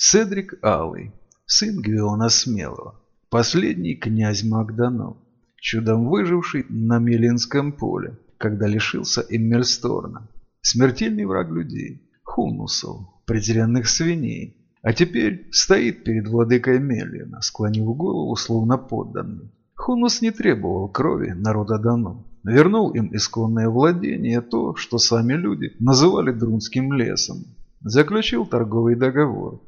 Седрик Алый, сын Гвиона Смелого, последний князь Магданов, чудом выживший на Мелинском поле, когда лишился Эммельсторна, смертельный враг людей, хунусов, презренных свиней, а теперь стоит перед владыкой Мелина, склонив голову, словно подданный. Хунус не требовал крови народа Дану, вернул им исконное владение, то, что сами люди называли Друнским лесом, заключил торговый договор,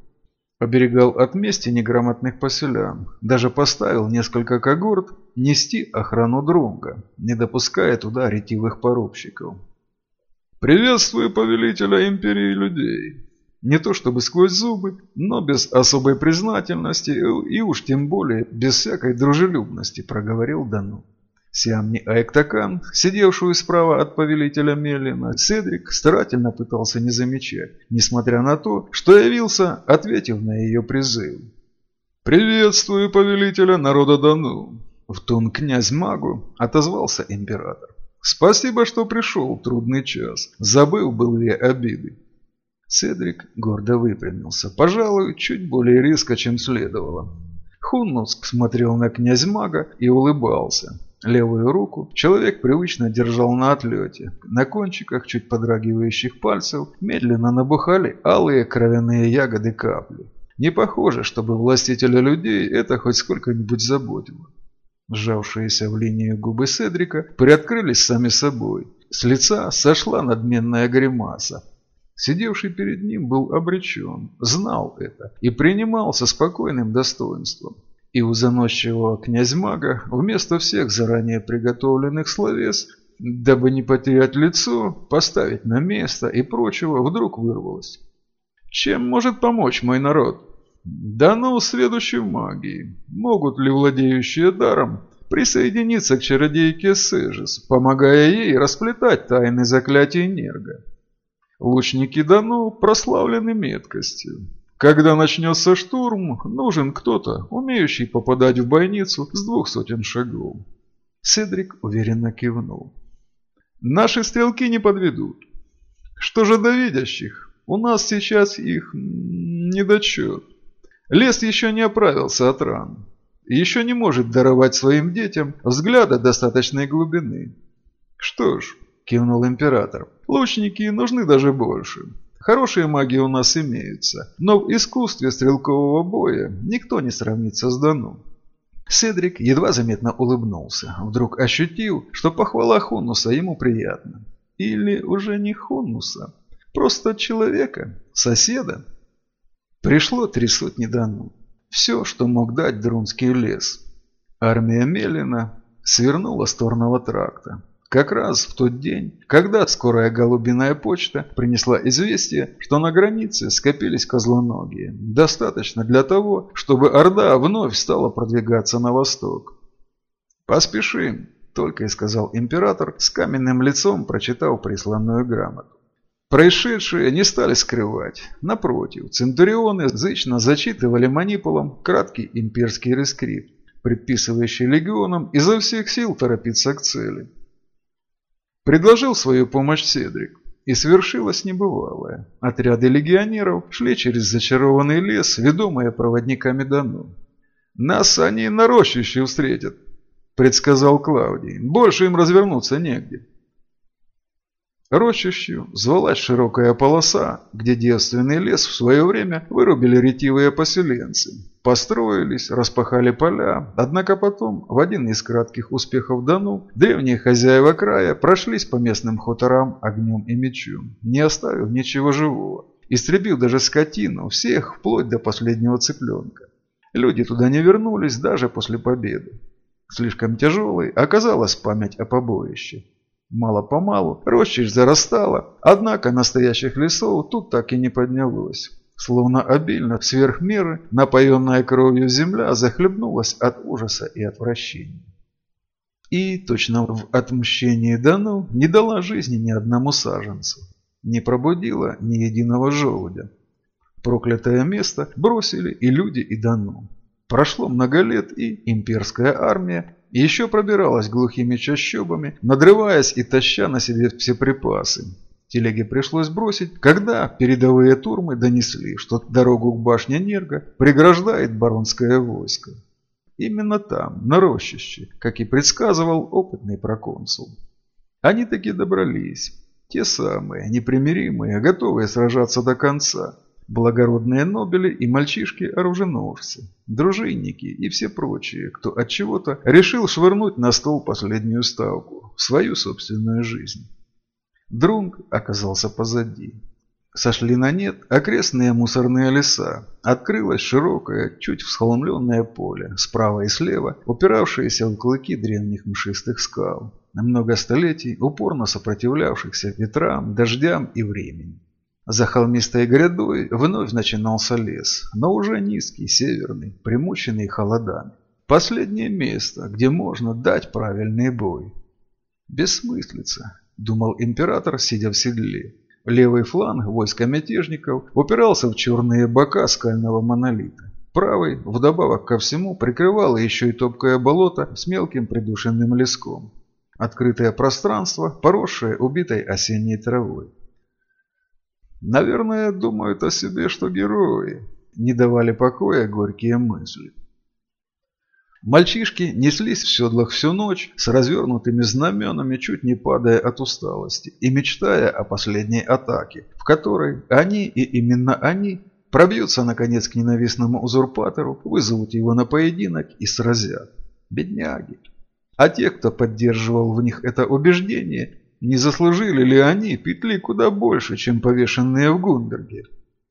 Оберегал от мести неграмотных поселян. Даже поставил несколько когорт нести охрану Друнга, не допуская туда ретивых порубщиков. «Приветствую повелителя империи людей!» Не то чтобы сквозь зубы, но без особой признательности и уж тем более без всякой дружелюбности проговорил Дану. Сиамни Айктакан, сидевшую справа от повелителя Мелина, Седрик старательно пытался не замечать, несмотря на то, что явился, ответив на ее призыв. «Приветствую повелителя народа Дану!» В тон князь Магу отозвался император. «Спасибо, что пришел в трудный час. Забыл былые обиды». Седрик гордо выпрямился, пожалуй, чуть более резко, чем следовало. Хуннуск смотрел на князь Мага и улыбался. Левую руку человек привычно держал на отлете. На кончиках чуть подрагивающих пальцев медленно набухали алые кровяные ягоды капли. Не похоже, чтобы властителя людей это хоть сколько-нибудь заботило. Сжавшиеся в линию губы Седрика приоткрылись сами собой. С лица сошла надменная гримаса. Сидевший перед ним был обречен, знал это и принимал со спокойным достоинством. И у заносчивого князь-мага вместо всех заранее приготовленных словес, дабы не потерять лицо, поставить на место и прочего, вдруг вырвалось. «Чем может помочь мой народ?» «Да ну, сведущий в магии. Могут ли владеющие даром присоединиться к чародейке Сежис, помогая ей расплетать тайны заклятий Нерга?» Лучники Дану прославлены меткостью. Когда начнется штурм, нужен кто-то, умеющий попадать в бойницу с двух сотен шагов. Седрик уверенно кивнул. Наши стрелки не подведут. Что же до видящих? У нас сейчас их недочет. Лес еще не оправился от ран. Еще не может даровать своим детям взгляда достаточной глубины. Что ж, кивнул император, лучники нужны даже больше. Хорошие маги у нас имеются, но в искусстве стрелкового боя никто не сравнится с Дану. Седрик едва заметно улыбнулся, вдруг ощутил, что похвала Хонуса ему приятна. Или уже не Хонуса, просто человека, соседа. Пришло три сотни Дану. Все, что мог дать Друнский лес. Армия Мелина свернула с Торного тракта. Как раз в тот день, когда скорая голубиная почта принесла известие, что на границе скопились козлоногие. Достаточно для того, чтобы Орда вновь стала продвигаться на восток. «Поспешим», – только и сказал император, с каменным лицом прочитав присланную грамоту. Происшедшие не стали скрывать. Напротив, центурионы зычно зачитывали манипулам краткий имперский рескрипт, предписывающий легионам изо всех сил торопиться к цели. Предложил свою помощь Седрик. И свершилось небывалое. Отряды легионеров шли через зачарованный лес, ведомые проводниками Дану. «Нас они на рощище встретят», – предсказал Клавдий. «Больше им развернуться негде». Рощищу звалась широкая полоса, где девственный лес в свое время вырубили ретивые поселенцы. Построились, распахали поля, однако потом, в один из кратких успехов Дану, древние хозяева края прошлись по местным хуторам огнем и мечом, не оставив ничего живого, истребив даже скотину, всех, вплоть до последнего цыпленка. Люди туда не вернулись даже после победы. Слишком тяжелой оказалась память о побоище. Мало-помалу рощищ зарастала, однако настоящих лесов тут так и не поднялось. Словно обильно, сверх меры, напоенная кровью земля захлебнулась от ужаса и отвращения. И, точно в отмщении Дану, не дала жизни ни одному саженцу, не пробудила ни единого желудя. Проклятое место бросили и люди, и Дану. Прошло много лет, и имперская армия еще пробиралась глухими чащобами, надрываясь и таща на себе все припасы. Телеги пришлось бросить, когда передовые турмы донесли, что дорогу к башне Нерга преграждает баронское войско. Именно там, на рощище, как и предсказывал опытный проконсул. Они таки добрались. Те самые, непримиримые, готовые сражаться до конца. Благородные нобели и мальчишки-оруженосцы, дружинники и все прочие, кто от чего-то решил швырнуть на стол последнюю ставку, свою собственную жизнь. Друнг оказался позади. Сошли на нет окрестные мусорные леса. Открылось широкое, чуть всхолмленное поле, справа и слева, упиравшееся в клыки древних мшистых скал. На много столетий упорно сопротивлявшихся ветрам, дождям и времени. За холмистой грядой вновь начинался лес, но уже низкий, северный, примученный холодами. Последнее место, где можно дать правильный бой. Бессмыслица, думал император, сидя в седле. Левый фланг войска мятежников упирался в черные бока скального монолита. Правый, вдобавок ко всему, прикрывало еще и топкое болото с мелким придушенным леском. Открытое пространство, поросшее убитой осенней травой. Наверное, думают о себе, что герои. Не давали покоя горькие мысли. Мальчишки неслись в седлах всю ночь с развернутыми знаменами, чуть не падая от усталости, и мечтая о последней атаке, в которой они и именно они пробьются наконец к ненавистному узурпатору, вызовут его на поединок и сразят. Бедняги. А те, кто поддерживал в них это убеждение, не заслужили ли они петли куда больше, чем повешенные в Гундерге?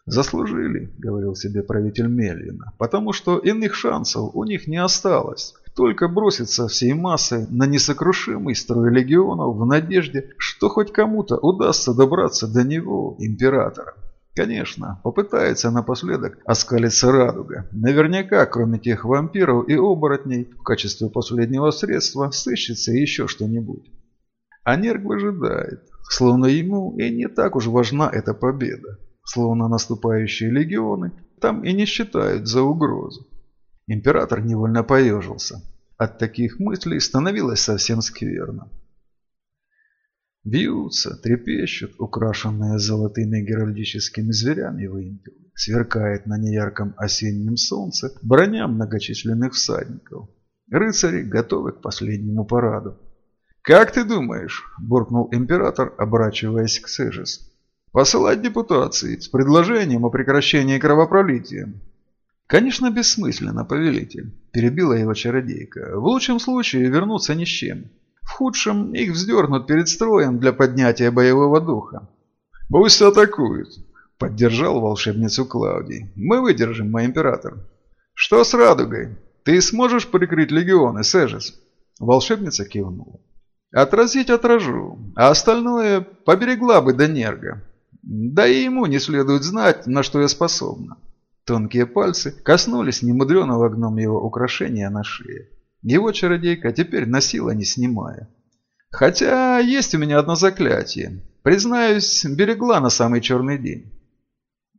«Заслужили», — говорил себе правитель Мельвина, «потому что иных шансов у них не осталось. Только броситься всей массой на несокрушимый строй легионов в надежде, что хоть кому-то удастся добраться до него, императора. Конечно, попытается напоследок оскалиться радуга. Наверняка, кроме тех вампиров и оборотней, в качестве последнего средства сыщется еще что-нибудь. А Нерг выжидает, словно ему и не так уж важна эта победа словно наступающие легионы, там и не считают за угрозу. Император невольно поежился. От таких мыслей становилось совсем скверно. Бьются, трепещут, украшенные золотыми геральдическими зверями вымпелы. Сверкает на неярком осеннем солнце броня многочисленных всадников. Рыцари готовы к последнему параду. «Как ты думаешь?» – буркнул император, оборачиваясь к Сежис. Посылать депутации с предложением о прекращении кровопролития. Конечно, бессмысленно, повелитель, перебила его чародейка. В лучшем случае вернуться ни с чем. В худшем их вздернут перед строем для поднятия боевого духа. Пусть атакуют, поддержал волшебницу Клаудий. Мы выдержим, мой император. Что с радугой? Ты сможешь прикрыть легионы, Сежес? Волшебница кивнула. Отразить отражу, а остальное поберегла бы до нерга. Да и ему не следует знать, на что я способна. Тонкие пальцы коснулись немудреного гном его украшения на шее. Его чародейка теперь носила, не снимая. Хотя есть у меня одно заклятие. Признаюсь, берегла на самый черный день.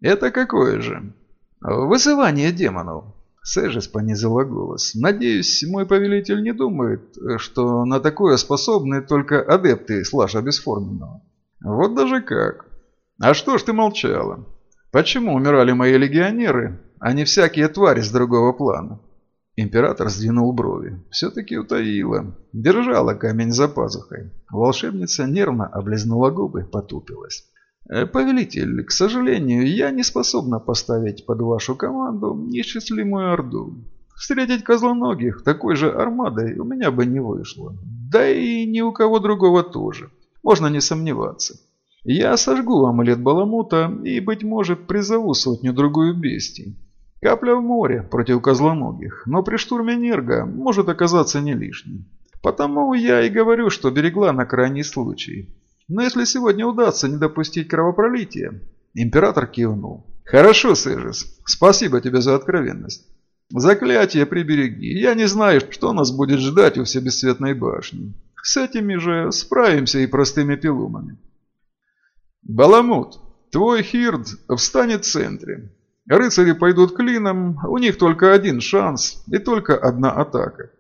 Это какое же? Вызывание демонов. Сэжис понизила голос. «Надеюсь, мой повелитель не думает, что на такое способны только адепты слажа бесформенного». «Вот даже как. «А что ж ты молчала? Почему умирали мои легионеры, а не всякие твари с другого плана?» Император сдвинул брови. Все-таки утаила. Держала камень за пазухой. Волшебница нервно облизнула губы, потупилась. «Э, «Повелитель, к сожалению, я не способна поставить под вашу команду несчастливую орду. Встретить козлоногих такой же армадой у меня бы не вышло. Да и ни у кого другого тоже. Можно не сомневаться. Я сожгу амулет Баламута и, быть может, призову сотню-другую бестий. Капля в море против козлоногих, но при штурме Нерга может оказаться не лишней. Потому я и говорю, что берегла на крайний случай. Но если сегодня удастся не допустить кровопролития...» Император кивнул. «Хорошо, Сежис. Спасибо тебе за откровенность. Заклятие прибереги. Я не знаю, что нас будет ждать у Всебесцветной башни. С этими же справимся и простыми пилумами». «Баламут, твой Хирд встанет в центре. Рыцари пойдут клином, у них только один шанс и только одна атака.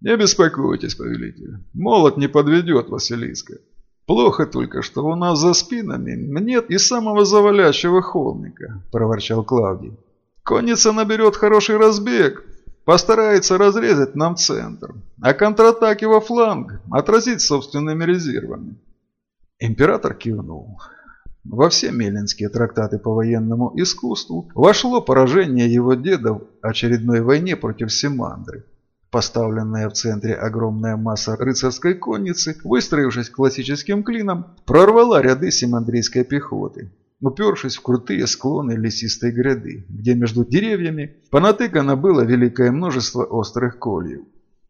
Не беспокойтесь, повелитель, молот не подведет Василиска. «Плохо только, что у нас за спинами нет и самого завалящего холмика», – проворчал Клавдий. «Конница наберет хороший разбег, постарается разрезать нам центр, а контратаки во фланг отразить собственными резервами». Император кивнул. Во все меленские трактаты по военному искусству вошло поражение его деда в очередной войне против Симандры. Поставленная в центре огромная масса рыцарской конницы, выстроившись классическим клином, прорвала ряды симандрийской пехоты, упершись в крутые склоны лесистой гряды, где между деревьями понатыкано было великое множество острых кольев.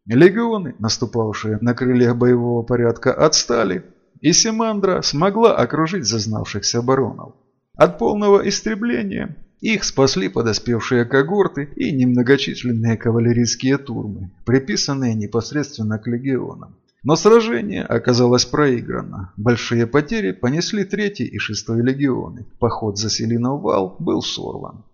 Легионы, наступавшие на крыльях боевого порядка, отстали, и Симандра смогла окружить зазнавшихся баронов. От полного истребления их спасли подоспевшие когорты и немногочисленные кавалерийские турмы, приписанные непосредственно к легионам. Но сражение оказалось проиграно. Большие потери понесли третий и шестой легионы. Поход за Селинов вал был сорван.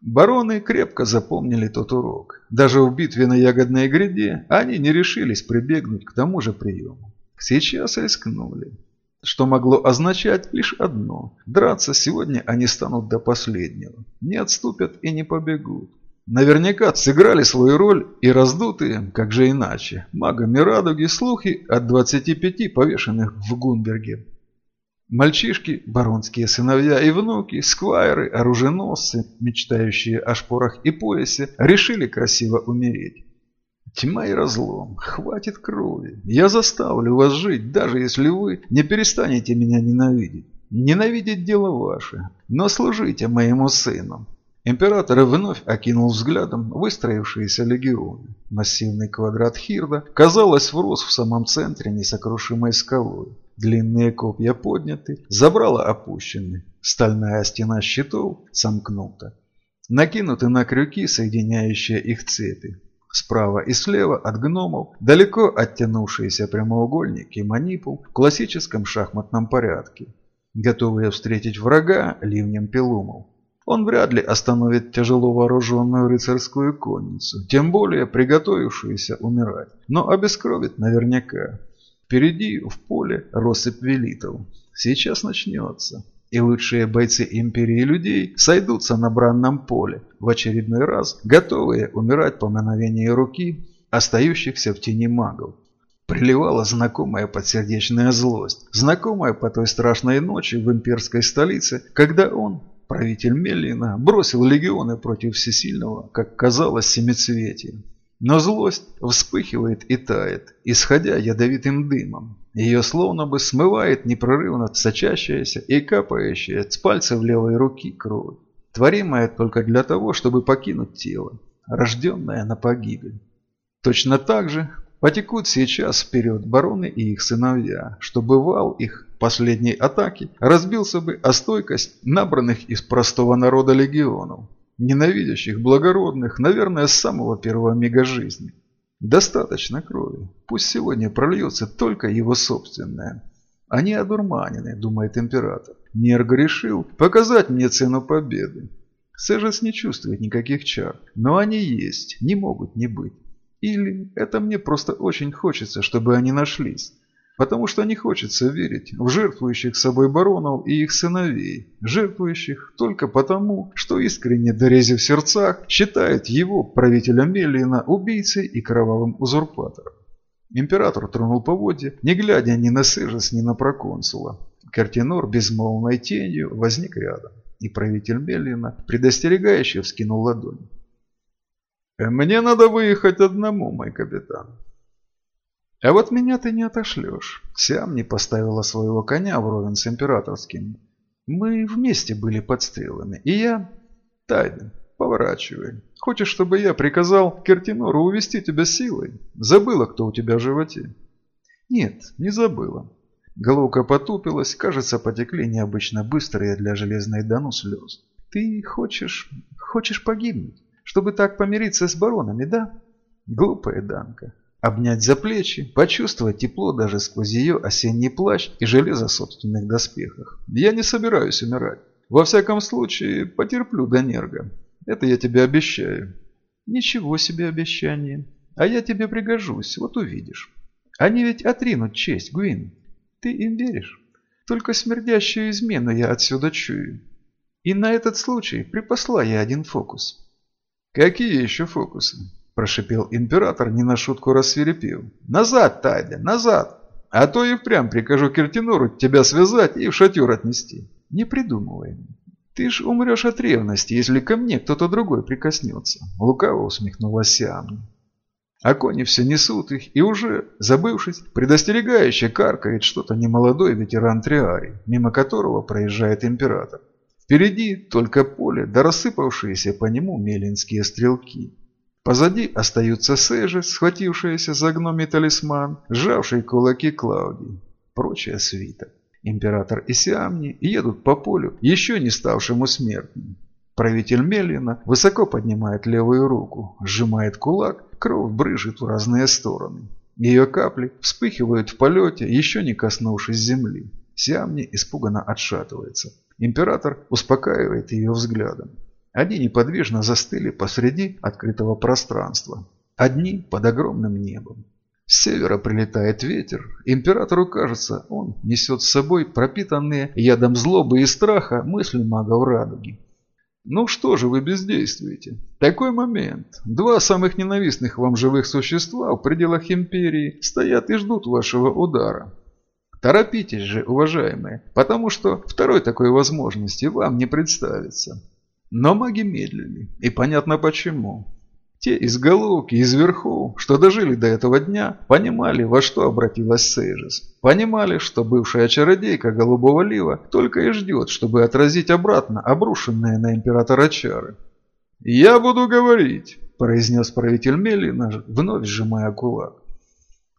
Бароны крепко запомнили тот урок. Даже в битве на Ягодной гряде они не решились прибегнуть к тому же приему. Сейчас рискнули что могло означать лишь одно – драться сегодня они станут до последнего, не отступят и не побегут. Наверняка сыграли свою роль и раздутые, как же иначе, магами радуги слухи от 25 повешенных в Гунберге. Мальчишки, баронские сыновья и внуки, сквайры, оруженосцы, мечтающие о шпорах и поясе, решили красиво умереть. Тьма и разлом. Хватит крови. Я заставлю вас жить, даже если вы не перестанете меня ненавидеть. Ненавидеть дело ваше, но служите моему сыну. Император вновь окинул взглядом выстроившиеся легионы. Массивный квадрат Хирда, казалось, врос в самом центре несокрушимой скалой. Длинные копья подняты, забрала опущены. Стальная стена щитов сомкнута. Накинуты на крюки, соединяющие их цепи. Справа и слева от гномов далеко оттянувшиеся прямоугольники манипул в классическом шахматном порядке, готовые встретить врага ливнем пилумов. Он вряд ли остановит тяжело вооруженную рыцарскую конницу, тем более приготовившуюся умирать, но обескровит наверняка. Впереди в поле россыпь велитов. Сейчас начнется и лучшие бойцы империи людей сойдутся на бранном поле, в очередной раз готовые умирать по мановению руки остающихся в тени магов. Приливала знакомая подсердечная злость, знакомая по той страшной ночи в имперской столице, когда он, правитель Меллина, бросил легионы против всесильного, как казалось, семицветия. Но злость вспыхивает и тает, исходя ядовитым дымом. Ее словно бы смывает непрерывно сочащаяся и капающая с пальцев левой руки кровь, творимая только для того, чтобы покинуть тело, рожденное на погибель. Точно так же потекут сейчас вперед бароны и их сыновья, чтобы вал их последней атаки разбился бы о стойкость набранных из простого народа легионов ненавидящих благородных, наверное, с самого первого мига жизни. Достаточно крови. Пусть сегодня прольется только его собственная. Они одурманены, думает император. Нерго решил показать мне цену победы. Сежес не чувствует никаких чар, но они есть, не могут не быть. Или это мне просто очень хочется, чтобы они нашлись потому что не хочется верить в жертвующих собой баронов и их сыновей, жертвующих только потому, что искренне дорезив в сердцах, считает его, правителя Меллина, убийцей и кровавым узурпатором. Император тронул поводья, не глядя ни на Сежес, ни на проконсула. Картинор безмолвной тенью возник рядом, и правитель Меллина предостерегающе вскинул ладонь. «Мне надо выехать одному, мой капитан. А вот меня ты не отошлешь. Сям не поставила своего коня вровень с императорским. Мы вместе были под стрелами, и я... Тайден, поворачивай. Хочешь, чтобы я приказал Кертинору увести тебя силой? Забыла, кто у тебя в животе? Нет, не забыла. Головка потупилась, кажется, потекли необычно быстрые для железной Дану слез. Ты хочешь... хочешь погибнуть? Чтобы так помириться с баронами, да? Глупая Данка обнять за плечи, почувствовать тепло даже сквозь ее осенний плащ и железо собственных доспехах. Я не собираюсь умирать. Во всяком случае, потерплю до нерга. Это я тебе обещаю. Ничего себе обещание. А я тебе пригожусь, вот увидишь. Они ведь отринут честь, Гвин. Ты им веришь? Только смердящую измену я отсюда чую. И на этот случай припасла я один фокус. Какие еще фокусы? Прошипел император, не на шутку рассверепев. Назад, Тайда, назад! А то и впрямь прикажу Кертинору тебя связать и в шатер отнести. Не придумывай. Ты ж умрешь от ревности, если ко мне кто-то другой прикоснется. Лукаво усмехнулась Сиамна. А кони все несут их, и уже, забывшись, предостерегающе каркает что-то немолодой ветеран Триари, мимо которого проезжает император. Впереди только поле, да рассыпавшиеся по нему мелинские стрелки. Позади остаются Сэжи, схватившиеся за гномий талисман, сжавший кулаки Клаудии. Прочая свита. Император и Сиамни едут по полю, еще не ставшему смертным. Правитель Мелина высоко поднимает левую руку, сжимает кулак, кровь брыжет в разные стороны. Ее капли вспыхивают в полете, еще не коснувшись земли. Сиамни испуганно отшатывается. Император успокаивает ее взглядом. Они неподвижно застыли посреди открытого пространства. Одни под огромным небом. С севера прилетает ветер. Императору кажется, он несет с собой пропитанные ядом злобы и страха мысли магов радуги. Ну что же вы бездействуете? Такой момент. Два самых ненавистных вам живых существа в пределах империи стоят и ждут вашего удара. Торопитесь же, уважаемые, потому что второй такой возможности вам не представится. Но маги медлили, и понятно почему. Те из головки, из верхов, что дожили до этого дня, понимали, во что обратилась Сейжес. Понимали, что бывшая чародейка Голубого Лива только и ждет, чтобы отразить обратно обрушенные на императора чары. «Я буду говорить», – произнес правитель Мелина, вновь сжимая кулак.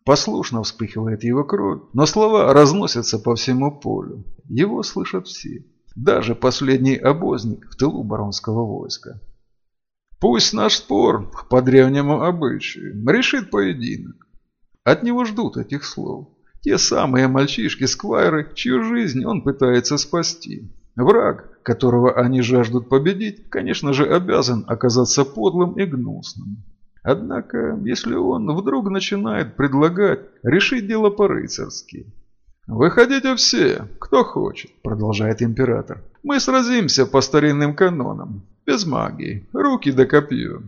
Послушно вспыхивает его кровь, но слова разносятся по всему полю. Его слышат все, даже последний обозник в тылу баронского войска. Пусть наш спор по древнему обычаю решит поединок. От него ждут этих слов. Те самые мальчишки-сквайры, чью жизнь он пытается спасти. Враг, которого они жаждут победить, конечно же обязан оказаться подлым и гнусным. Однако, если он вдруг начинает предлагать решить дело по-рыцарски. «Выходите все, кто хочет», – продолжает император. «Мы сразимся по старинным канонам. Без магии. Руки до копье.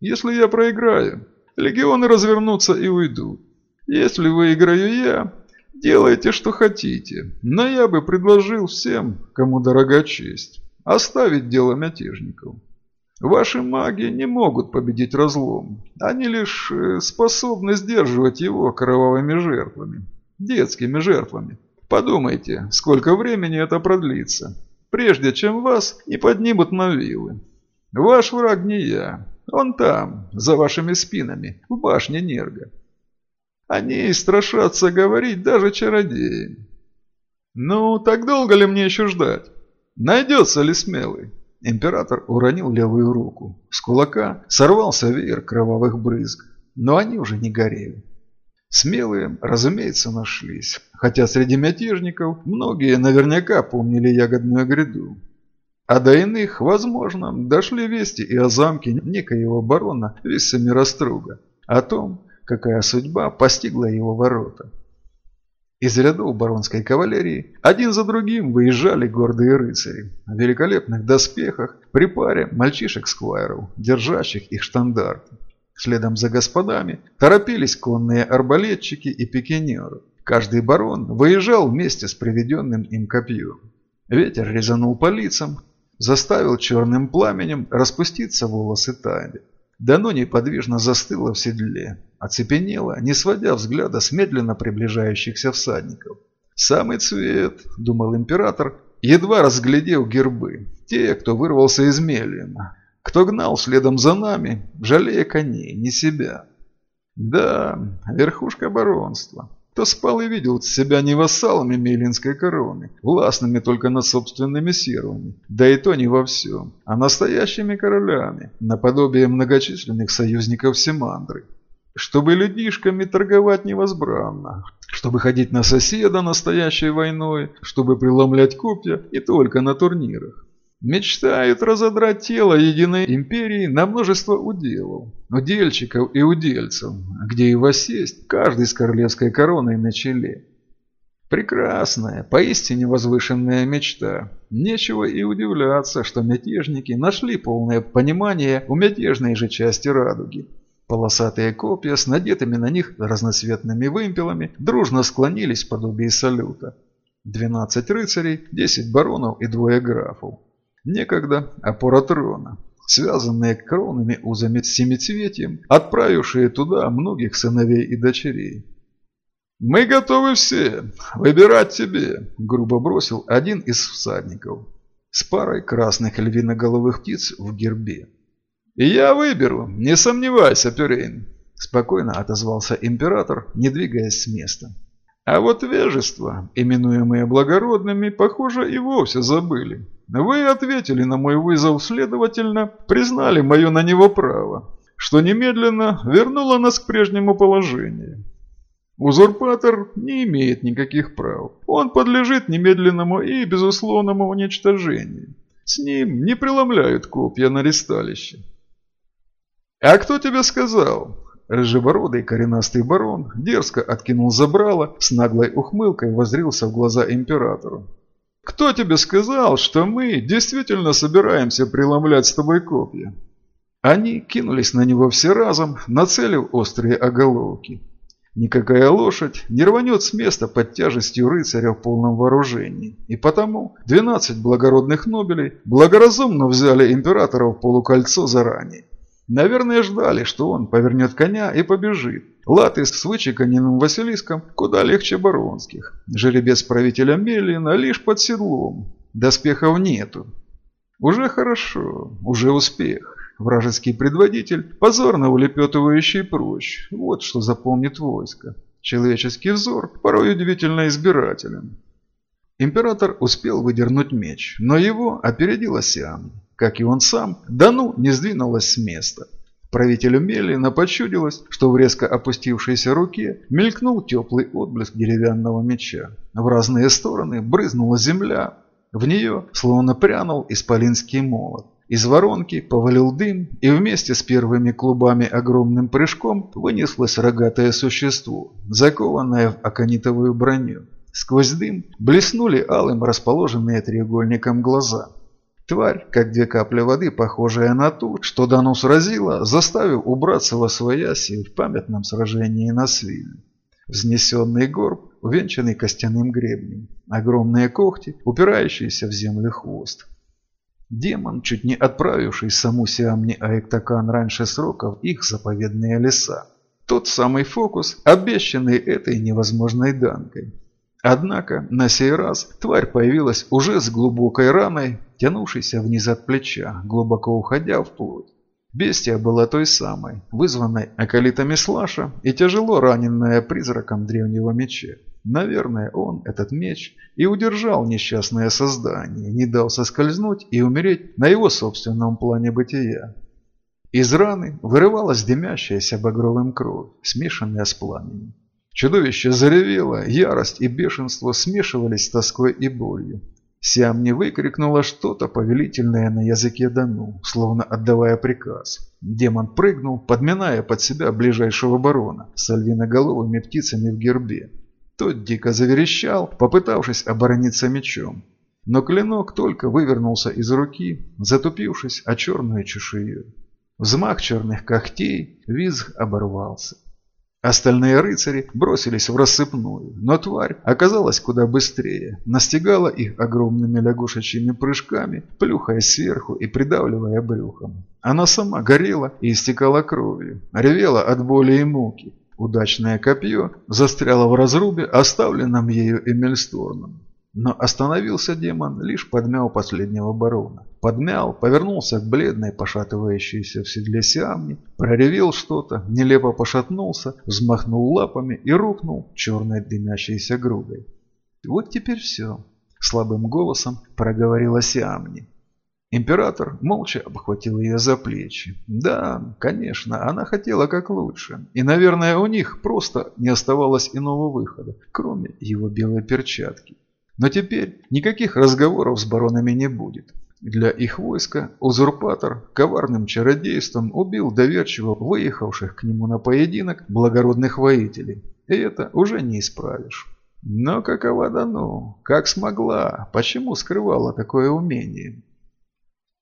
Если я проиграю, легионы развернутся и уйдут. Если выиграю я, делайте, что хотите. Но я бы предложил всем, кому дорога честь, оставить дело мятежников. Ваши маги не могут победить разлом. Они лишь э, способны сдерживать его кровавыми жертвами. Детскими жертвами. Подумайте, сколько времени это продлится прежде чем вас не поднимут на вилы. Ваш враг не я. Он там, за вашими спинами, в башне Нерга. Они страшатся говорить даже чародеи. Ну, так долго ли мне еще ждать? Найдется ли смелый? Император уронил левую руку. С кулака сорвался веер кровавых брызг, но они уже не горели. Смелые, разумеется, нашлись, хотя среди мятежников многие наверняка помнили ягодную гряду. А до иных, возможно, дошли вести и о замке некоего барона Виссамироструга, о том, какая судьба постигла его ворота. Из рядов баронской кавалерии один за другим выезжали гордые рыцари в великолепных доспехах при паре мальчишек-сквайров, держащих их штандарты. Следом за господами торопились конные арбалетчики и пикинеры. Каждый барон выезжал вместе с приведенным им копьем. Ветер резанул по лицам, заставил черным пламенем распуститься волосы Тайли. Дано неподвижно застыла в седле, оцепенела, не сводя взгляда с медленно приближающихся всадников. «Самый цвет», — думал император, едва разглядев гербы, те, кто вырвался из Мелина, кто гнал следом за нами, жалея коней, не себя. Да, верхушка баронства. Кто спал и видел себя не вассалами Мелинской короны, властными только над собственными сервами, да и то не во всем, а настоящими королями, наподобие многочисленных союзников Семандры. Чтобы людишками торговать невозбранно, чтобы ходить на соседа настоящей войной, чтобы преломлять копья и только на турнирах. Мечтают разодрать тело единой империи на множество уделов, удельщиков и удельцев, где и воссесть каждый с королевской короной на челе. Прекрасная, поистине возвышенная мечта. Нечего и удивляться, что мятежники нашли полное понимание у мятежной же части радуги. Полосатые копья с надетыми на них разноцветными вымпелами дружно склонились в подобие салюта. Двенадцать рыцарей, десять баронов и двое графов. Некогда опора трона, связанные кровными узами с семицветием, отправившие туда многих сыновей и дочерей. «Мы готовы все. Выбирать тебе», – грубо бросил один из всадников с парой красных львиноголовых птиц в гербе. «И я выберу, не сомневайся, Пюрейн», – спокойно отозвался император, не двигаясь с места. «А вот вежество, именуемые благородными, похоже, и вовсе забыли. Вы ответили на мой вызов, следовательно, признали мое на него право, что немедленно вернуло нас к прежнему положению». Узурпатор не имеет никаких прав. Он подлежит немедленному и безусловному уничтожению. С ним не преломляют копья на ресталище. «А кто тебе сказал?» Рыжебородый коренастый барон дерзко откинул забрало, с наглой ухмылкой возрился в глаза императору. «Кто тебе сказал, что мы действительно собираемся преломлять с тобой копья?» Они кинулись на него все разом, нацелив острые оголовки. Никакая лошадь не рванет с места под тяжестью рыцаря в полном вооружении. И потому 12 благородных нобелей благоразумно взяли императора в полукольцо заранее. Наверное, ждали, что он повернет коня и побежит. Латы с вычеканенным Василиском куда легче баронских. Жеребец правителя Мелина лишь под седлом. Доспехов нету. Уже хорошо, уже успех. Вражеский предводитель, позорно улепетывающий прочь. Вот что запомнит войско. Человеческий взор порой удивительно избирателен. Император успел выдернуть меч, но его опередила Сиан. Как и он сам, Дану не сдвинулась с места. Правителю Мелина почудилось, что в резко опустившейся руке мелькнул теплый отблеск деревянного меча. В разные стороны брызнула земля. В нее словно прянул исполинский молот. Из воронки повалил дым, и вместе с первыми клубами огромным прыжком вынеслось рогатое существо, закованное в аконитовую броню. Сквозь дым блеснули алым расположенные треугольником глаза. Тварь, как две капли воды, похожая на ту, что Дану сразила, заставив убраться во свояси в памятном сражении на Свиле. Взнесенный горб, увенчанный костяным гребнем, огромные когти, упирающиеся в землю хвост. Демон, чуть не отправивший саму Сиамни Аэктакан раньше срока в их заповедные леса. Тот самый фокус, обещанный этой невозможной данкой. Однако на сей раз тварь появилась уже с глубокой раной, тянувшейся вниз от плеча, глубоко уходя в плоть. Бестия была той самой, вызванной околитами Слаша и тяжело раненная призраком древнего меча. Наверное, он, этот меч, и удержал несчастное создание, не дал соскользнуть и умереть на его собственном плане бытия. Из раны вырывалась дымящаяся багровым кровь, смешанная с пламенем. Чудовище заревело, ярость и бешенство смешивались с тоской и болью. Сиам не выкрикнула что-то повелительное на языке Дану, словно отдавая приказ. Демон прыгнул, подминая под себя ближайшего барона с альвиноголовыми птицами в гербе. Тот дико заверещал, попытавшись оборониться мечом. Но клинок только вывернулся из руки, затупившись о черную чешую. Взмах черных когтей, визг оборвался. Остальные рыцари бросились в рассыпную, но тварь оказалась куда быстрее, настигала их огромными лягушечьими прыжками, плюхая сверху и придавливая брюхом. Она сама горела и истекала кровью, ревела от боли и муки, Удачное копье застряло в разрубе, оставленном ею Эмильсторном. Но остановился демон, лишь подмял последнего барона. Подмял, повернулся к бледной, пошатывающейся в седле Сиамне, проревел что-то, нелепо пошатнулся, взмахнул лапами и рухнул черной дымящейся грудой. «Вот теперь все», – слабым голосом проговорила Сиамни. Император молча обхватил ее за плечи. Да, конечно, она хотела как лучше. И, наверное, у них просто не оставалось иного выхода, кроме его белой перчатки. Но теперь никаких разговоров с баронами не будет. Для их войска узурпатор коварным чародейством убил доверчиво выехавших к нему на поединок благородных воителей. И это уже не исправишь. Но какова дано? Как смогла? Почему скрывала такое умение?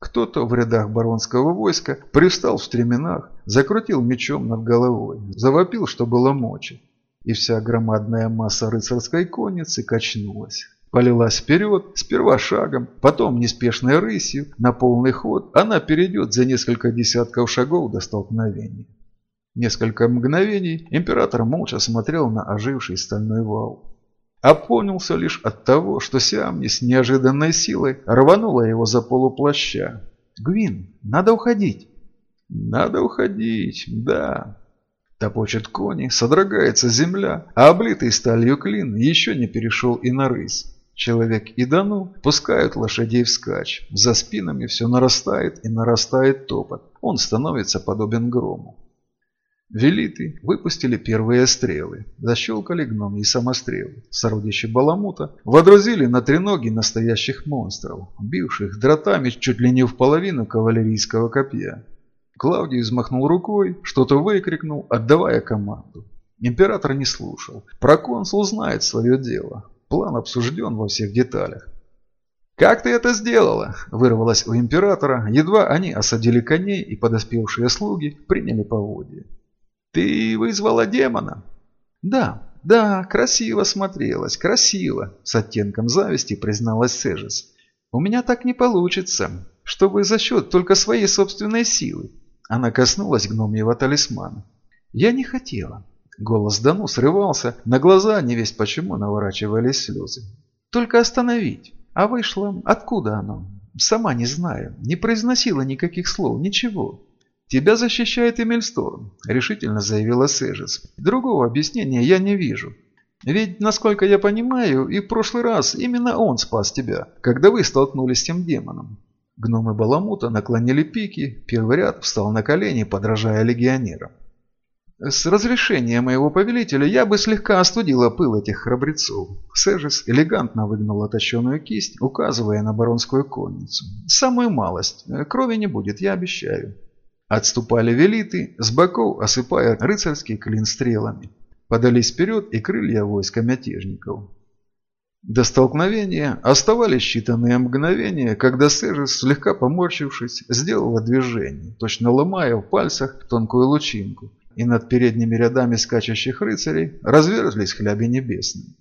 Кто-то в рядах баронского войска пристал в стременах, закрутил мечом над головой, завопил, что было мочи. И вся громадная масса рыцарской конницы качнулась. Полилась вперед, сперва шагом, потом неспешной рысью, на полный ход, она перейдет за несколько десятков шагов до столкновения. Несколько мгновений император молча смотрел на оживший стальной вал. Опомнился лишь от того, что Сиамни с неожиданной силой рванула его за полуплаща. «Гвин, надо уходить!» «Надо уходить, да!» Топочет кони, содрогается земля, а облитый сталью клин еще не перешел и на рысь. Человек и Дану пускают лошадей вскачь. За спинами все нарастает и нарастает топот. Он становится подобен грому. Велиты выпустили первые стрелы, защелкали гномьи самострелы. Сородичи Баламута водрузили на треноги настоящих монстров, бивших дротами чуть ли не в половину кавалерийского копья. Клавдий взмахнул рукой, что-то выкрикнул, отдавая команду. Император не слушал. Проконсул знает свое дело. План обсужден во всех деталях. «Как ты это сделала?» – вырвалось у императора. Едва они осадили коней, и подоспевшие слуги приняли поводья. «Ты вызвала демона?» «Да, да, красиво смотрелась, красиво», – с оттенком зависти призналась Сежис. «У меня так не получится, чтобы за счет только своей собственной силы». Она коснулась гномьего талисмана. «Я не хотела». Голос Дану срывался, на глаза невесть почему наворачивались слезы. «Только остановить. А вышло... Откуда оно? Сама не знаю. Не произносила никаких слов, ничего. «Тебя защищает Эмильсторм», – решительно заявила Сежис. «Другого объяснения я не вижу. Ведь, насколько я понимаю, и в прошлый раз именно он спас тебя, когда вы столкнулись с тем демоном». Гномы Баламута наклонили пики, первый ряд встал на колени, подражая легионерам. «С разрешения моего повелителя я бы слегка остудила пыл этих храбрецов». Сежис элегантно выгнула точеную кисть, указывая на баронскую конницу. «Самую малость. Крови не будет, я обещаю». Отступали велиты, с боков осыпая рыцарский клин стрелами. Подались вперед и крылья войска мятежников. До столкновения оставались считанные мгновения, когда Сежис, слегка поморщившись, сделала движение, точно ломая в пальцах тонкую лучинку, и над передними рядами скачущих рыцарей разверзлись хляби небесные.